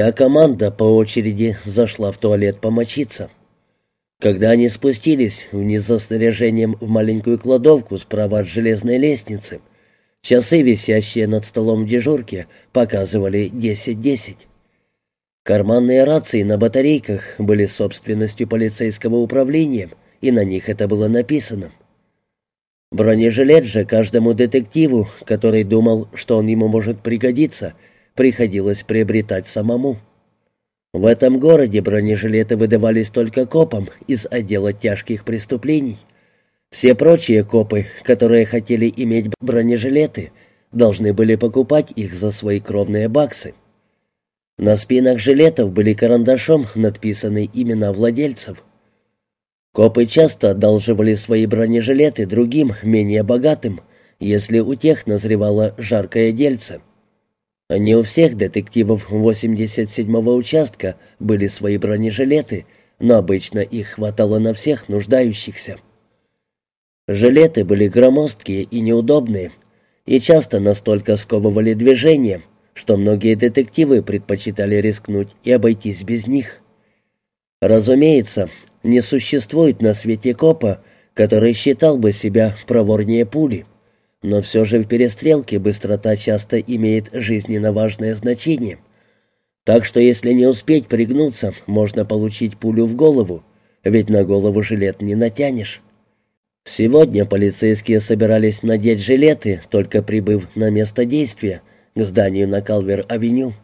Вся команда по очереди зашла в туалет помочиться. Когда они спустились вниз за снаряжением в маленькую кладовку справа от железной лестницы, часы, висящие над столом в дежурке, показывали 10-10. Карманные рации на батарейках были собственностью полицейского управления, и на них это было написано. Бронежилет же каждому детективу, который думал, что он ему может пригодиться, приходилось приобретать самому. В этом городе бронежилеты выдавались только копам из отдела тяжких преступлений. Все прочие копы, которые хотели иметь бронежилеты, должны были покупать их за свои кровные баксы. На спинах жилетов были карандашом надписаны имена владельцев. Копы часто одалживали свои бронежилеты другим, менее богатым, если у тех назревало жаркое дельце. Не у всех детективов 87-го участка были свои бронежилеты, но обычно их хватало на всех нуждающихся. Жилеты были громоздкие и неудобные, и часто настолько сковывали движение, что многие детективы предпочитали рискнуть и обойтись без них. Разумеется, не существует на свете копа, который считал бы себя проворнее пули. Но все же в перестрелке быстрота часто имеет жизненно важное значение. Так что если не успеть пригнуться, можно получить пулю в голову, ведь на голову жилет не натянешь. Сегодня полицейские собирались надеть жилеты, только прибыв на место действия, к зданию на Калвер-авеню.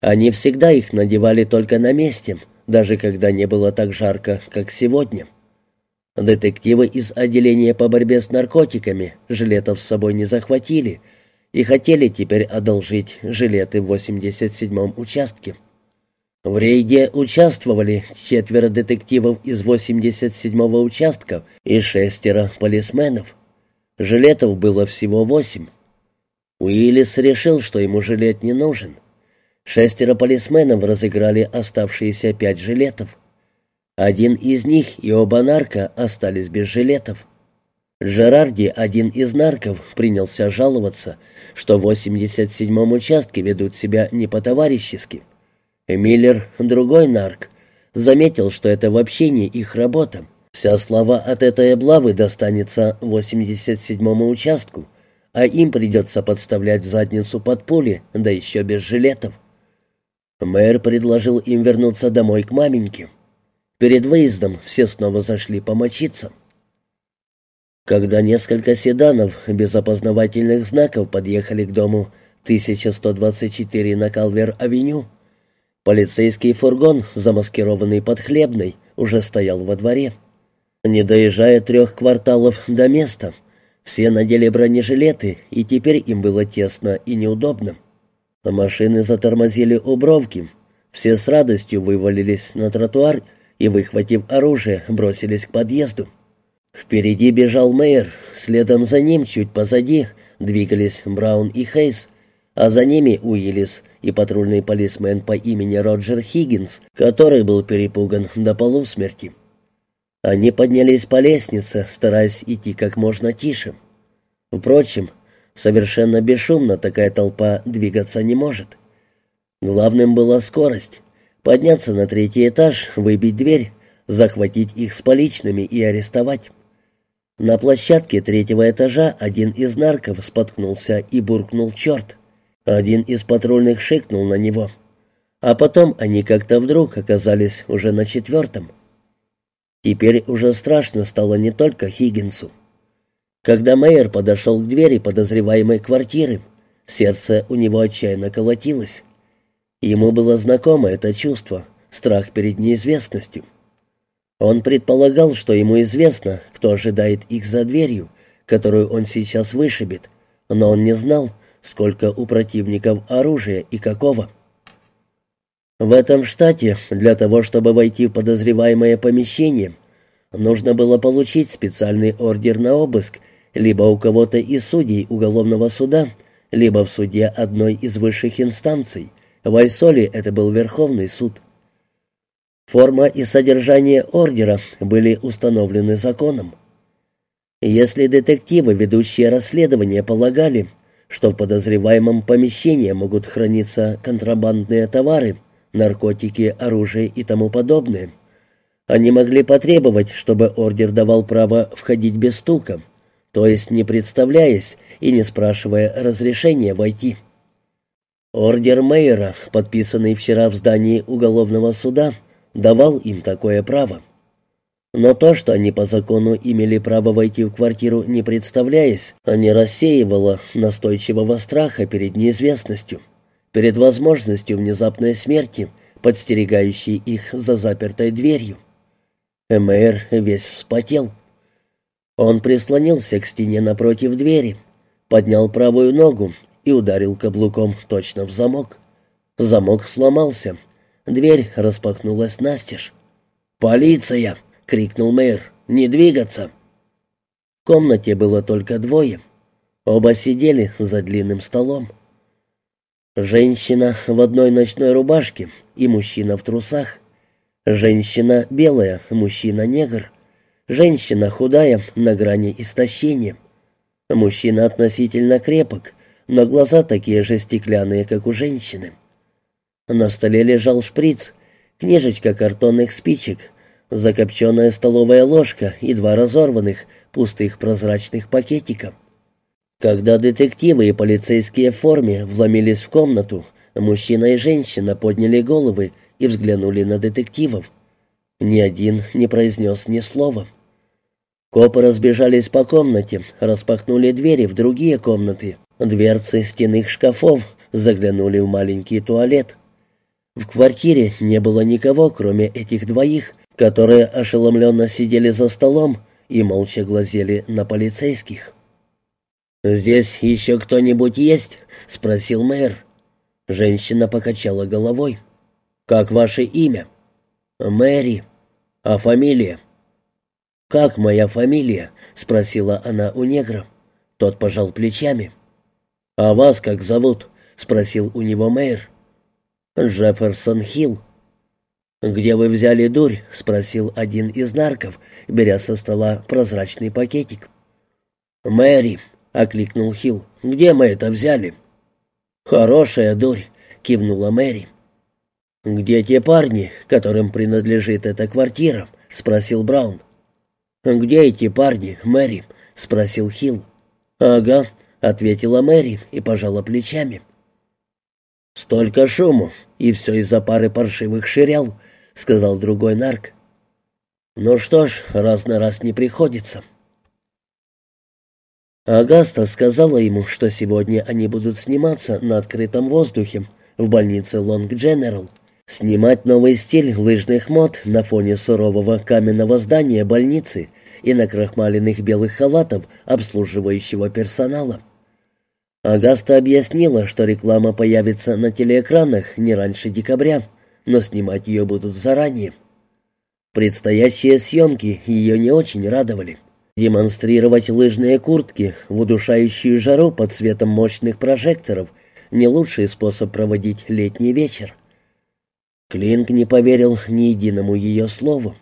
Они всегда их надевали только на месте, даже когда не было так жарко, как сегодня. Детективы из отделения по борьбе с наркотиками жилетов с собой не захватили и хотели теперь одолжить жилеты в 87-м участке. В рейде участвовали четверо детективов из 87-го участка и шестеро полисменов. Жилетов было всего восемь. Уиллис решил, что ему жилет не нужен. Шестеро полисменов разыграли оставшиеся пять жилетов. Один из них и оба нарка остались без жилетов. Джерарди, один из нарков, принялся жаловаться, что в 87-м участке ведут себя не по-товарищески. Миллер, другой нарк, заметил, что это вообще не их работа. Вся слава от этой облавы достанется 87-му участку, а им придется подставлять задницу под пули, да еще без жилетов. Мэр предложил им вернуться домой к маменьке. Перед выездом все снова зашли помочиться. Когда несколько седанов без опознавательных знаков подъехали к дому 1124 на Калвер-авеню, полицейский фургон, замаскированный под хлебной, уже стоял во дворе. Не доезжая трех кварталов до места, все надели бронежилеты, и теперь им было тесно и неудобно. Машины затормозили у бровки, все с радостью вывалились на тротуар и, выхватив оружие, бросились к подъезду. Впереди бежал мэр, следом за ним, чуть позади, двигались Браун и Хейс, а за ними Уиллис и патрульный полисмен по имени Роджер Хиггинс, который был перепуган до полусмерти. Они поднялись по лестнице, стараясь идти как можно тише. Впрочем, совершенно бесшумно такая толпа двигаться не может. Главным была скорость. Подняться на третий этаж, выбить дверь, захватить их с поличными и арестовать. На площадке третьего этажа один из нарков споткнулся и буркнул «Черт!». Один из патрульных шикнул на него. А потом они как-то вдруг оказались уже на четвертом. Теперь уже страшно стало не только Хиггинсу. Когда Мэйер подошел к двери подозреваемой квартиры, сердце у него отчаянно колотилось. Ему было знакомо это чувство, страх перед неизвестностью. Он предполагал, что ему известно, кто ожидает их за дверью, которую он сейчас вышибет, но он не знал, сколько у противников оружия и какого. В этом штате для того, чтобы войти в подозреваемое помещение, нужно было получить специальный ордер на обыск либо у кого-то из судей уголовного суда, либо в суде одной из высших инстанций – в Айсоле это был Верховный суд. Форма и содержание ордера были установлены законом. Если детективы, ведущие расследование, полагали, что в подозреваемом помещении могут храниться контрабандные товары, наркотики, оружие и тому подобное. Они могли потребовать, чтобы ордер давал право входить без стука, то есть не представляясь и не спрашивая разрешения войти. Ордер мэйра, подписанный вчера в здании уголовного суда, давал им такое право. Но то, что они по закону имели право войти в квартиру, не представляясь, не рассеивало настойчивого страха перед неизвестностью, перед возможностью внезапной смерти, подстерегающей их за запертой дверью. Мэр весь вспотел. Он прислонился к стене напротив двери, поднял правую ногу и ударил каблуком точно в замок. Замок сломался. Дверь распахнулась настежь. «Полиция!» — крикнул мэр. «Не двигаться!» В комнате было только двое. Оба сидели за длинным столом. Женщина в одной ночной рубашке и мужчина в трусах. Женщина белая, мужчина негр. Женщина худая, на грани истощения. Мужчина относительно крепок, но глаза такие же стеклянные, как у женщины. На столе лежал шприц, книжечка картонных спичек, закопченная столовая ложка и два разорванных, пустых прозрачных пакетика. Когда детективы и полицейские в форме вломились в комнату, мужчина и женщина подняли головы и взглянули на детективов. Ни один не произнес ни слова. Копы разбежались по комнате, распахнули двери в другие комнаты. Дверцы стенных шкафов заглянули в маленький туалет. В квартире не было никого, кроме этих двоих, которые ошеломленно сидели за столом и молча глазели на полицейских. «Здесь еще кто-нибудь есть?» — спросил мэр. Женщина покачала головой. «Как ваше имя?» «Мэри. А фамилия?» «Как моя фамилия?» — спросила она у негра. Тот пожал плечами. «А вас как зовут?» — спросил у него мэр. «Джефферсон Хилл». «Где вы взяли дурь?» — спросил один из нарков, беря со стола прозрачный пакетик. «Мэри», — окликнул Хилл, — «где мы это взяли?» «Хорошая дурь», — кивнула Мэри. «Где те парни, которым принадлежит эта квартира?» — спросил Браун. «Где эти парни, Мэри?» — спросил Хилл. «Ага», — ответила Мэри и пожала плечами. «Столько шуму, и все из-за пары паршивых ширял», — сказал другой нарк. «Ну что ж, раз на раз не приходится». Агаста сказала ему, что сегодня они будут сниматься на открытом воздухе в больнице Лонг Дженерал. Снимать новый стиль лыжных мод на фоне сурового каменного здания больницы и на крахмаленных белых халатов обслуживающего персонала. Агаста объяснила, что реклама появится на телеэкранах не раньше декабря но снимать ее будут заранее. Предстоящие съемки ее не очень радовали. Демонстрировать лыжные куртки в удушающую жару под светом мощных прожекторов – не лучший способ проводить летний вечер. Клинк не поверил ни единому ее слову.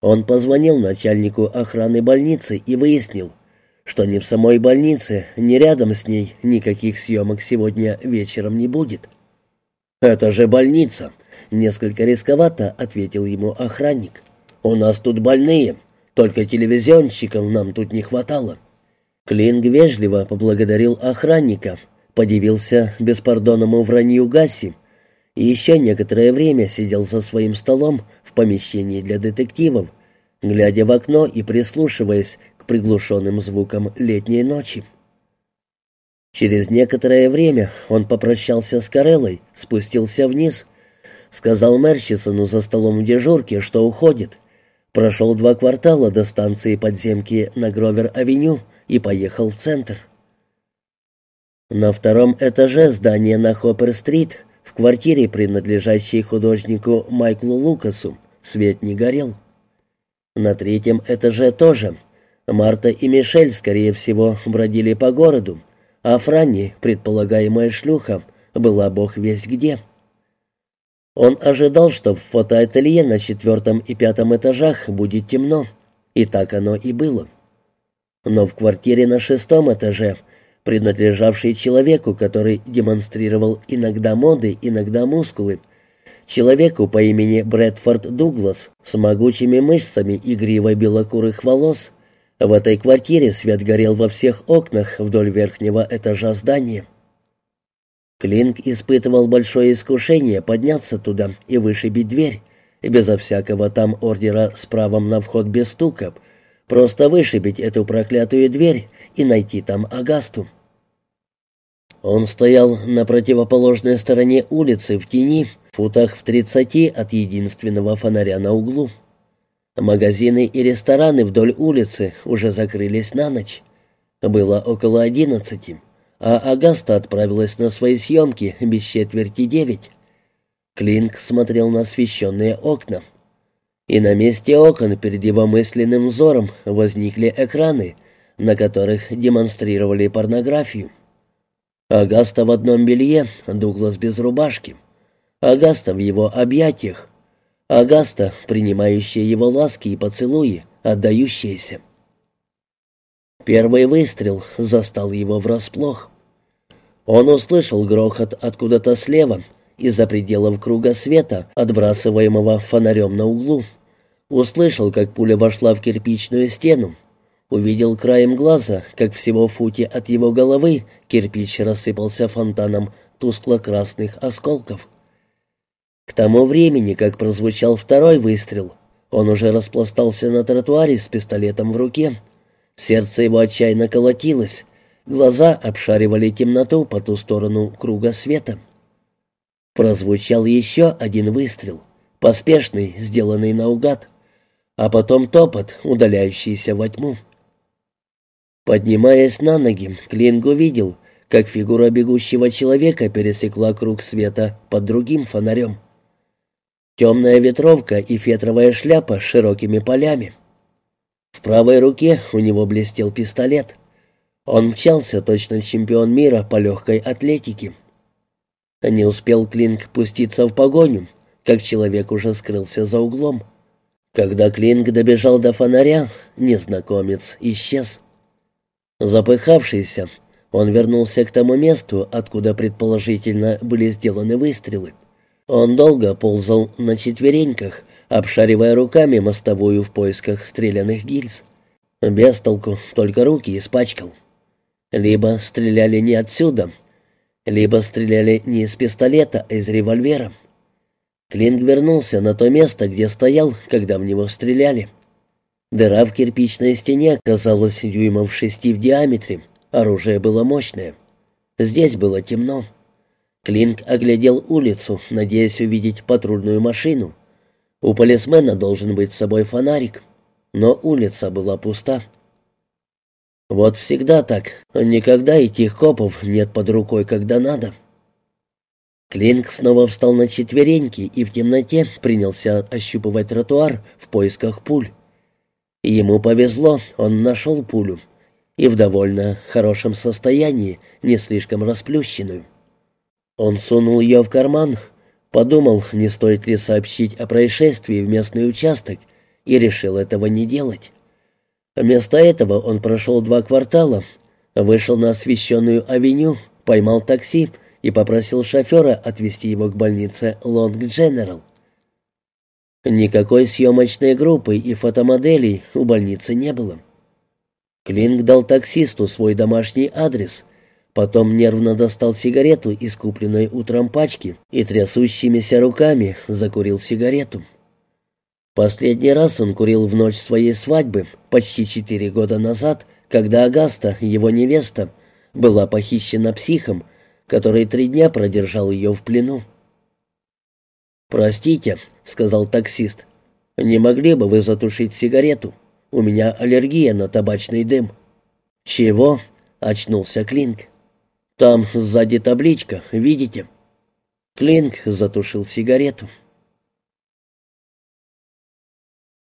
Он позвонил начальнику охраны больницы и выяснил, что ни в самой больнице, ни рядом с ней никаких съемок сегодня вечером не будет. «Это же больница», Несколько рисковато ответил ему охранник. «У нас тут больные, только телевизионщиков нам тут не хватало». Клинг вежливо поблагодарил охранника, подивился беспардонному вранью Гаси и еще некоторое время сидел за своим столом в помещении для детективов, глядя в окно и прислушиваясь к приглушенным звукам летней ночи. Через некоторое время он попрощался с Кареллой, спустился вниз Сказал Мерчисону за столом в дежурке, что уходит. Прошел два квартала до станции подземки на Гровер-авеню и поехал в центр. На втором этаже здания на Хоппер-стрит, в квартире, принадлежащей художнику Майклу Лукасу, свет не горел. На третьем этаже тоже. Марта и Мишель, скорее всего, бродили по городу, а Франни, предполагаемая шлюха, была бог весь где. Он ожидал, что в фотоателье на четвертом и пятом этажах будет темно, и так оно и было. Но в квартире на шестом этаже принадлежавший человеку, который демонстрировал иногда моды, иногда мускулы, человеку по имени Брэдфорд Дуглас с могучими мышцами и гривой белокурых волос. В этой квартире свет горел во всех окнах вдоль верхнего этажа здания. Клинк испытывал большое искушение подняться туда и вышибить дверь, безо всякого там ордера с правом на вход без стука, просто вышибить эту проклятую дверь и найти там Агасту. Он стоял на противоположной стороне улицы в тени, футах в тридцати от единственного фонаря на углу. Магазины и рестораны вдоль улицы уже закрылись на ночь. Было около одиннадцати а Агаста отправилась на свои съемки без четверти девять. Клинк смотрел на освещенные окна. И на месте окон перед его мысленным взором возникли экраны, на которых демонстрировали порнографию. Агаста в одном белье, Дуглас без рубашки. Агаста в его объятиях. Агаста, принимающая его ласки и поцелуи, отдающаяся. Первый выстрел застал его врасплох. Он услышал грохот откуда-то слева, из-за пределов круга света, отбрасываемого фонарем на углу. Услышал, как пуля вошла в кирпичную стену. Увидел краем глаза, как всего в футе от его головы кирпич рассыпался фонтаном тускло-красных осколков. К тому времени, как прозвучал второй выстрел, он уже распластался на тротуаре с пистолетом в руке, Сердце его отчаянно колотилось, глаза обшаривали темноту по ту сторону круга света. Прозвучал еще один выстрел, поспешный, сделанный наугад, а потом топот, удаляющийся во тьму. Поднимаясь на ноги, Клинг увидел, как фигура бегущего человека пересекла круг света под другим фонарем. Темная ветровка и фетровая шляпа с широкими полями — в правой руке у него блестел пистолет. Он мчался, точно чемпион мира по легкой атлетике. Не успел Клинк пуститься в погоню, как человек уже скрылся за углом. Когда Клинк добежал до фонаря, незнакомец исчез. Запыхавшийся, он вернулся к тому месту, откуда предположительно были сделаны выстрелы. Он долго ползал на четвереньках, обшаривая руками мостовую в поисках стрелянных гильз. Без толку, только руки испачкал. Либо стреляли не отсюда, либо стреляли не из пистолета, а из револьвера. Клинк вернулся на то место, где стоял, когда в него стреляли. Дыра в кирпичной стене казалась дюймов шести в диаметре. Оружие было мощное. Здесь было темно. Клинк оглядел улицу, надеясь увидеть патрульную машину. У полисмена должен быть с собой фонарик, но улица была пуста. Вот всегда так, никогда этих копов нет под рукой, когда надо. Клинк снова встал на четвереньки и в темноте принялся ощупывать тротуар в поисках пуль. Ему повезло, он нашел пулю, и в довольно хорошем состоянии, не слишком расплющенную. Он сунул ее в карман, подумал, не стоит ли сообщить о происшествии в местный участок, и решил этого не делать. Вместо этого он прошел два квартала, вышел на освещенную авеню, поймал такси и попросил шофера отвезти его к больнице Лонг Дженерал. Никакой съемочной группы и фотомоделей у больницы не было. Клинк дал таксисту свой домашний адрес — Потом нервно достал сигарету из купленной утром пачки и трясущимися руками закурил сигарету. Последний раз он курил в ночь своей свадьбы, почти четыре года назад, когда Агаста, его невеста, была похищена психом, который три дня продержал ее в плену. «Простите», — сказал таксист, — «не могли бы вы затушить сигарету? У меня аллергия на табачный дым». «Чего?» — очнулся Клинк. «Там сзади табличка, видите?» Клинк затушил сигарету.